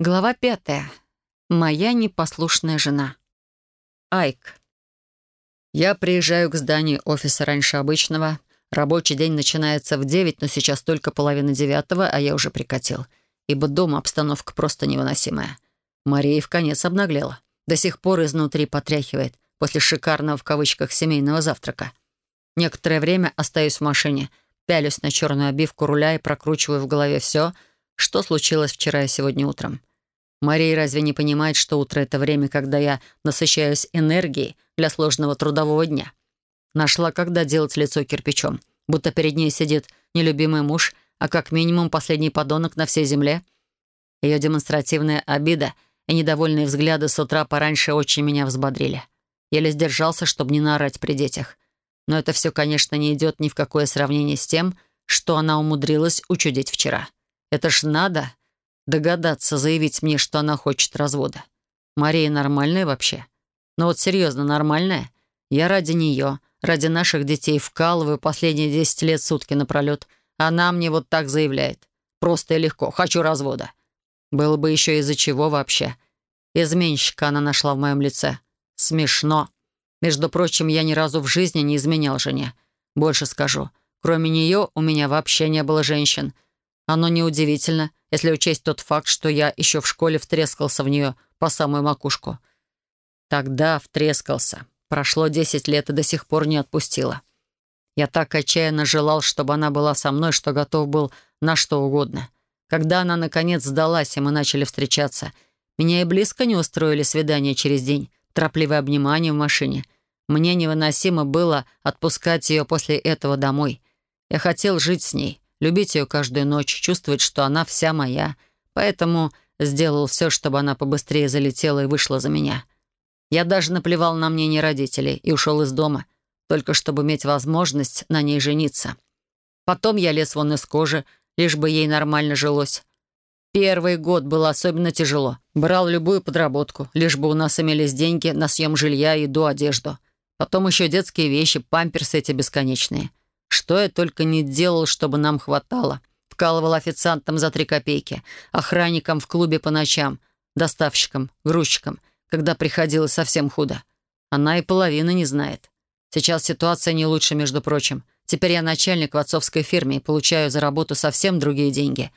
Глава пятая. Моя непослушная жена. Айк. Я приезжаю к зданию офиса раньше обычного. Рабочий день начинается в девять, но сейчас только половина девятого, а я уже прикатил. Ибо дома обстановка просто невыносимая. Мария в конец обнаглела. До сих пор изнутри потряхивает после шикарного в кавычках семейного завтрака. Некоторое время остаюсь в машине, пялюсь на черную обивку руля и прокручиваю в голове все — что случилось вчера и сегодня утром. Мария разве не понимает, что утро — это время, когда я насыщаюсь энергией для сложного трудового дня? Нашла, когда делать лицо кирпичом, будто перед ней сидит нелюбимый муж, а как минимум последний подонок на всей земле. Ее демонстративная обида и недовольные взгляды с утра пораньше очень меня взбодрили. Еле сдержался, чтобы не наорать при детях. Но это все, конечно, не идет ни в какое сравнение с тем, что она умудрилась учудить вчера. Это ж надо догадаться заявить мне, что она хочет развода. Мария нормальная вообще. Но вот серьезно, нормальная. Я ради нее, ради наших детей вкалываю последние 10 лет сутки напролет. Она мне вот так заявляет. Просто и легко. Хочу развода. Было бы еще из-за чего вообще. Изменщика она нашла в моем лице. Смешно. Между прочим, я ни разу в жизни не изменял жене. Больше скажу. Кроме нее у меня вообще не было женщин. Оно неудивительно, если учесть тот факт, что я еще в школе втрескался в нее по самую макушку. Тогда втрескался. Прошло десять лет и до сих пор не отпустила. Я так отчаянно желал, чтобы она была со мной, что готов был на что угодно. Когда она, наконец, сдалась, и мы начали встречаться, меня и близко не устроили свидания через день, торопливое обнимание в машине. Мне невыносимо было отпускать ее после этого домой. Я хотел жить с ней, любить ее каждую ночь, чувствовать, что она вся моя. Поэтому сделал все, чтобы она побыстрее залетела и вышла за меня. Я даже наплевал на мнение родителей и ушел из дома, только чтобы иметь возможность на ней жениться. Потом я лез вон из кожи, лишь бы ей нормально жилось. Первый год было особенно тяжело. Брал любую подработку, лишь бы у нас имелись деньги на съем жилья, еду, одежду. Потом еще детские вещи, памперсы эти бесконечные — что я только не делал, чтобы нам хватало. Вкалывал официантом за три копейки, охранником в клубе по ночам, доставщиком, грузчиком, когда приходилось совсем худо. Она и половины не знает. Сейчас ситуация не лучше, между прочим. Теперь я начальник в отцовской фирме и получаю за работу совсем другие деньги.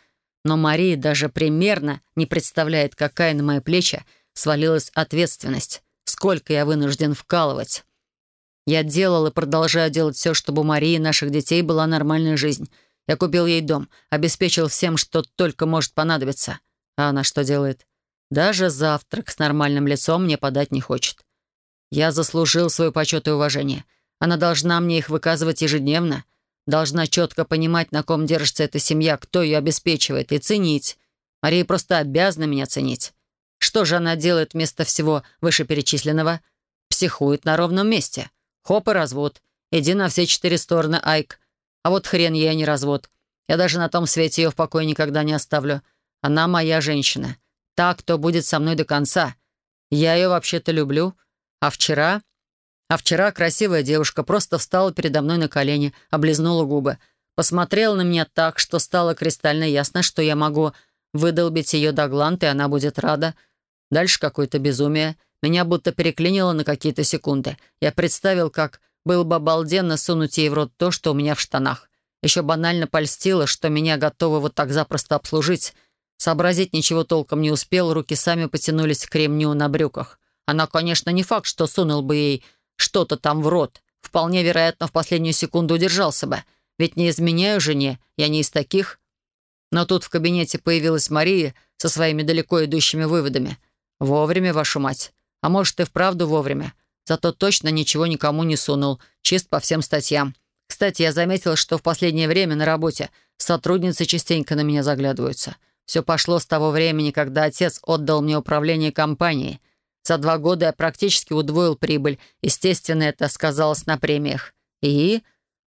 Но Мария даже примерно не представляет, какая на мои плечи свалилась ответственность, сколько я вынужден вкалывать. Я делал и продолжаю делать все, чтобы у Марии и наших детей была нормальная жизнь. Я купил ей дом, обеспечил всем, что только может понадобиться. А она что делает? Даже завтрак с нормальным лицом мне подать не хочет. Я заслужил свой почет и уважение. Она должна мне их выказывать ежедневно. Должна четко понимать, на ком держится эта семья, кто ее обеспечивает, и ценить. Мария просто обязана меня ценить. Что же она делает вместо всего вышеперечисленного? Психует на ровном месте. Хоп и развод. Иди на все четыре стороны, Айк. А вот хрен ей, а не развод. Я даже на том свете ее в покое никогда не оставлю. Она моя женщина. Та, кто будет со мной до конца. Я ее вообще-то люблю. А вчера... А вчера красивая девушка просто встала передо мной на колени, облизнула губы, посмотрела на меня так, что стало кристально ясно, что я могу выдолбить ее до гланд, и она будет рада. Дальше какое-то безумие. Меня будто переклинило на какие-то секунды. Я представил, как было бы обалденно сунуть ей в рот то, что у меня в штанах. Еще банально польстило, что меня готовы вот так запросто обслужить. Сообразить ничего толком не успел, руки сами потянулись к ремню на брюках. Она, конечно, не факт, что сунул бы ей что-то там в рот. Вполне вероятно, в последнюю секунду удержался бы. Ведь не изменяю жене, я не из таких. Но тут в кабинете появилась Мария со своими далеко идущими выводами. Вовремя, вашу мать. А может, и вправду вовремя. Зато точно ничего никому не сунул. Чист по всем статьям. Кстати, я заметил, что в последнее время на работе сотрудницы частенько на меня заглядываются. Все пошло с того времени, когда отец отдал мне управление компанией. За два года я практически удвоил прибыль. Естественно, это сказалось на премиях. И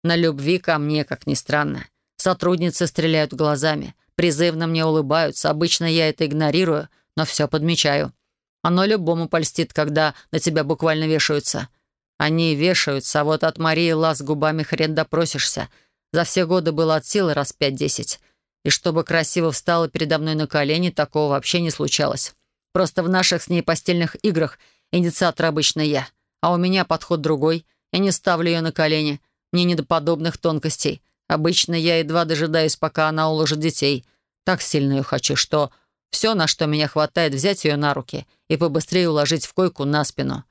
на любви ко мне, как ни странно. Сотрудницы стреляют глазами, призывно мне улыбаются. Обычно я это игнорирую, но все подмечаю. Оно любому польстит, когда на тебя буквально вешаются. Они вешаются, а вот от Марии лаз губами хрен допросишься. За все годы было от силы раз пять-десять. И чтобы красиво встала передо мной на колени, такого вообще не случалось. Просто в наших с ней постельных играх инициатор обычно я. А у меня подход другой. Я не ставлю ее на колени. Мне не до подобных тонкостей. Обычно я едва дожидаюсь, пока она уложит детей. Так сильно ее хочу, что все, на что меня хватает, взять ее на руки и побыстрее уложить в койку на спину.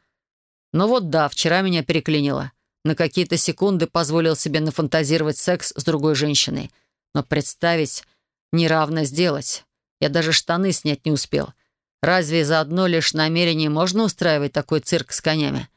Ну вот да, вчера меня переклинило. На какие-то секунды позволил себе нафантазировать секс с другой женщиной. Но представить неравно сделать. Я даже штаны снять не успел. Разве за одно лишь намерение можно устраивать такой цирк с конями?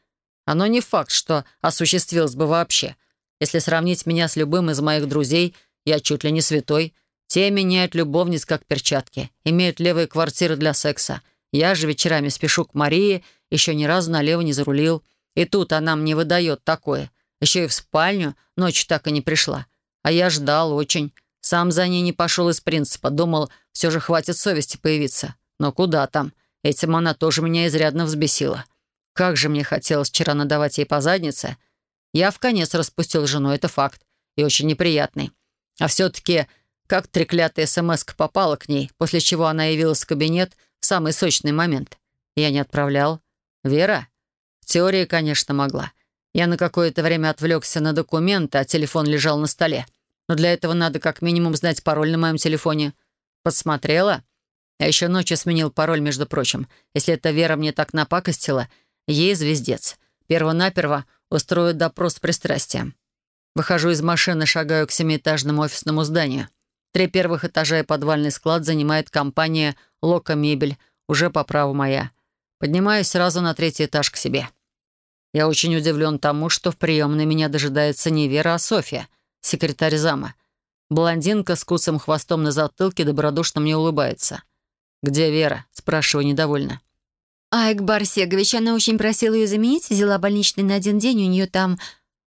Оно не факт, что осуществилось бы вообще. Если сравнить меня с любым из моих друзей, я чуть ли не святой. Те меняют любовниц как перчатки, имеют левые квартиры для секса. Я же вечерами спешу к Марии, еще ни разу налево не зарулил. И тут она мне выдает такое. Еще и в спальню ночью так и не пришла. А я ждал очень. Сам за ней не пошел из принципа. Думал, все же хватит совести появиться. Но куда там? Этим она тоже меня изрядно взбесила. Как же мне хотелось вчера надавать ей по заднице. Я в конец распустил жену, это факт. И очень неприятный. А все-таки, как треклятая смс попала к ней, после чего она явилась в кабинет в самый сочный момент. Я не отправлял. Вера? В теории, конечно, могла. Я на какое-то время отвлекся на документы, а телефон лежал на столе. Но для этого надо как минимум знать пароль на моем телефоне. Подсмотрела? Я еще ночью сменил пароль, между прочим. Если эта Вера мне так напакостила, ей звездец. Первонаперво устроит допрос с пристрастием. Выхожу из машины, шагаю к семиэтажному офисному зданию. Три первых этажа и подвальный склад занимает компания «Лока Мебель», уже по праву моя. Поднимаюсь сразу на третий этаж к себе. Я очень удивлен тому, что в приемной меня дожидается не Вера, а Софья, секретарь зама. Блондинка с куцым хвостом на затылке добродушно мне улыбается. «Где Вера?» — спрашиваю недовольно. «Айк Барсегович, она очень просила ее заменить, взяла больничный на один день, у нее там...»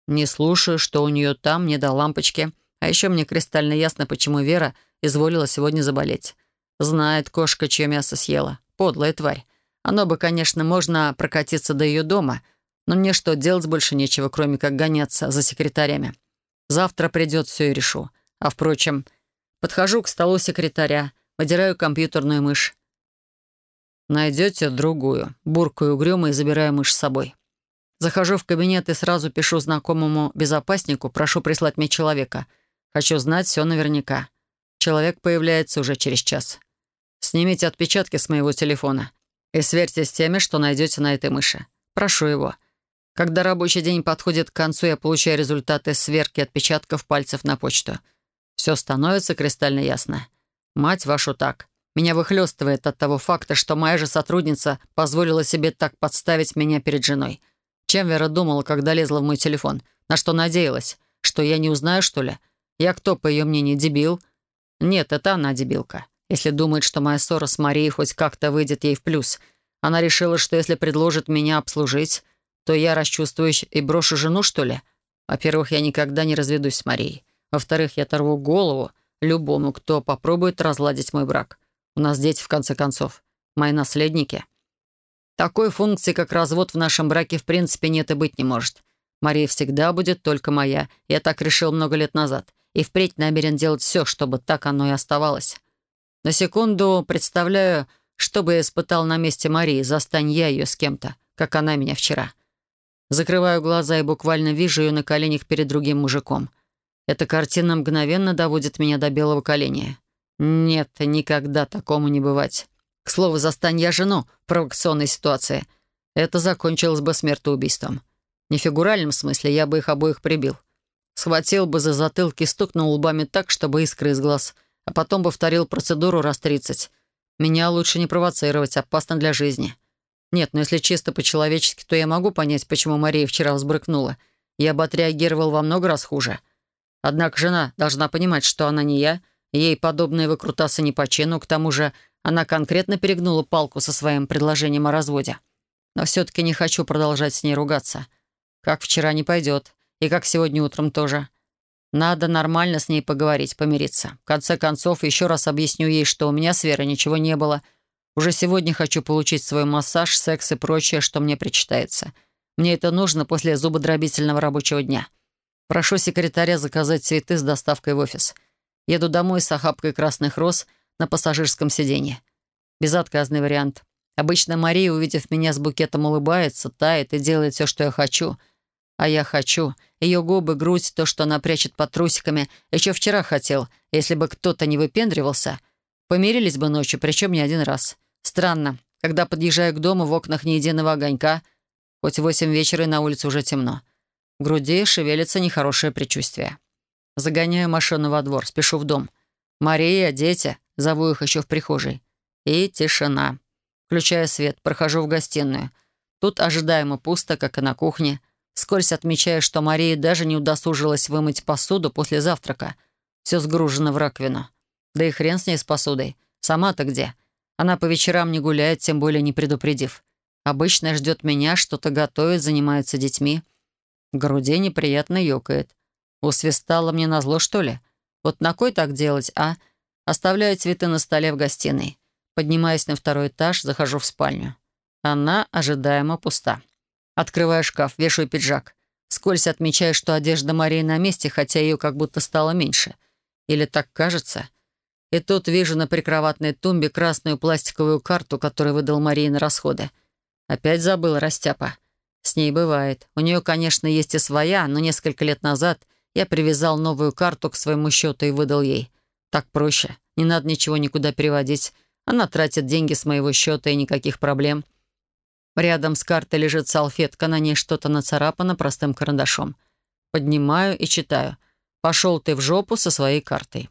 Не слушаю, что у нее там, не до лампочки. А еще мне кристально ясно, почему Вера изволила сегодня заболеть. Знает кошка, чье мясо съела. Подлая тварь. Оно бы, конечно, можно прокатиться до ее дома, но мне что, делать больше нечего, кроме как гоняться за секретарями. Завтра придет, все и решу. А, впрочем, подхожу к столу секретаря, Выдираю компьютерную мышь. «Найдете другую». Буркаю угрюмо и забираю мышь с собой. Захожу в кабинет и сразу пишу знакомому безопаснику, прошу прислать мне человека. Хочу знать все наверняка. Человек появляется уже через час. Снимите отпечатки с моего телефона и сверьте с теми, что найдете на этой мыши. Прошу его. Когда рабочий день подходит к концу, я получаю результаты сверки отпечатков пальцев на почту. Все становится кристально ясно. Мать вашу так. Меня выхлестывает от того факта, что моя же сотрудница позволила себе так подставить меня перед женой. Чем Вера думала, когда лезла в мой телефон? На что надеялась? Что я не узнаю, что ли? Я кто, по ее мнению, дебил? Нет, это она дебилка. Если думает, что моя ссора с Марией хоть как-то выйдет ей в плюс. Она решила, что если предложит меня обслужить, то я расчувствуюсь и брошу жену, что ли? Во-первых, я никогда не разведусь с Марией. Во-вторых, я оторву голову, любому, кто попробует разладить мой брак. У нас дети, в конце концов. Мои наследники. Такой функции, как развод в нашем браке, в принципе, нет и быть не может. Мария всегда будет только моя. Я так решил много лет назад. И впредь намерен делать все, чтобы так оно и оставалось. На секунду представляю, что бы я испытал на месте Марии, застань я ее с кем-то, как она меня вчера. Закрываю глаза и буквально вижу ее на коленях перед другим мужиком — эта картина мгновенно доводит меня до белого коленя. Нет, никогда такому не бывать. К слову, застань я жену в провокационной ситуации. Это закончилось бы смертоубийством. Не в фигуральном смысле, я бы их обоих прибил. Схватил бы за затылки, стукнул лбами так, чтобы искры из глаз, а потом повторил процедуру раз тридцать. Меня лучше не провоцировать, опасно для жизни. Нет, но если чисто по-человечески, то я могу понять, почему Мария вчера взбрыкнула. Я бы отреагировал во много раз хуже — Однако жена должна понимать, что она не я, ей подобные выкрутасы не по чину, к тому же она конкретно перегнула палку со своим предложением о разводе. Но все-таки не хочу продолжать с ней ругаться. Как вчера не пойдет, и как сегодня утром тоже. Надо нормально с ней поговорить, помириться. В конце концов, еще раз объясню ей, что у меня с Верой ничего не было. Уже сегодня хочу получить свой массаж, секс и прочее, что мне причитается. Мне это нужно после зубодробительного рабочего дня. Прошу секретаря заказать цветы с доставкой в офис. Еду домой с охапкой красных роз на пассажирском сиденье. Безотказный вариант. Обычно Мария, увидев меня с букетом, улыбается, тает и делает все, что я хочу. А я хочу. Ее губы, грудь, то, что она прячет под трусиками. Еще вчера хотел. Если бы кто-то не выпендривался, помирились бы ночью, причем не один раз. Странно. Когда подъезжаю к дому, в окнах ни единого огонька. Хоть восемь вечера и на улице уже темно. В груди шевелится нехорошее предчувствие. Загоняю машину во двор, спешу в дом. «Мария, дети!» Зову их еще в прихожей. И тишина. Включаю свет, прохожу в гостиную. Тут ожидаемо пусто, как и на кухне. Вскользь отмечаю, что Мария даже не удосужилась вымыть посуду после завтрака. Все сгружено в раковину. Да и хрен с ней с посудой. Сама-то где? Она по вечерам не гуляет, тем более не предупредив. Обычно ждет меня, что-то готовит, занимается детьми. В груди неприятно ёкает. Усвистала мне назло, что ли? Вот на кой так делать, а? Оставляю цветы на столе в гостиной. Поднимаюсь на второй этаж, захожу в спальню. Она ожидаемо пуста. Открываю шкаф, вешаю пиджак. Скользь отмечаю, что одежда Марии на месте, хотя ее как будто стало меньше. Или так кажется. И тут вижу на прикроватной тумбе красную пластиковую карту, которую выдал Марии на расходы. Опять забыла растяпа. С ней бывает. У нее, конечно, есть и своя, но несколько лет назад я привязал новую карту к своему счету и выдал ей. Так проще. Не надо ничего никуда переводить. Она тратит деньги с моего счета и никаких проблем. Рядом с картой лежит салфетка, на ней что-то нацарапано простым карандашом. Поднимаю и читаю. «Пошел ты в жопу со своей картой».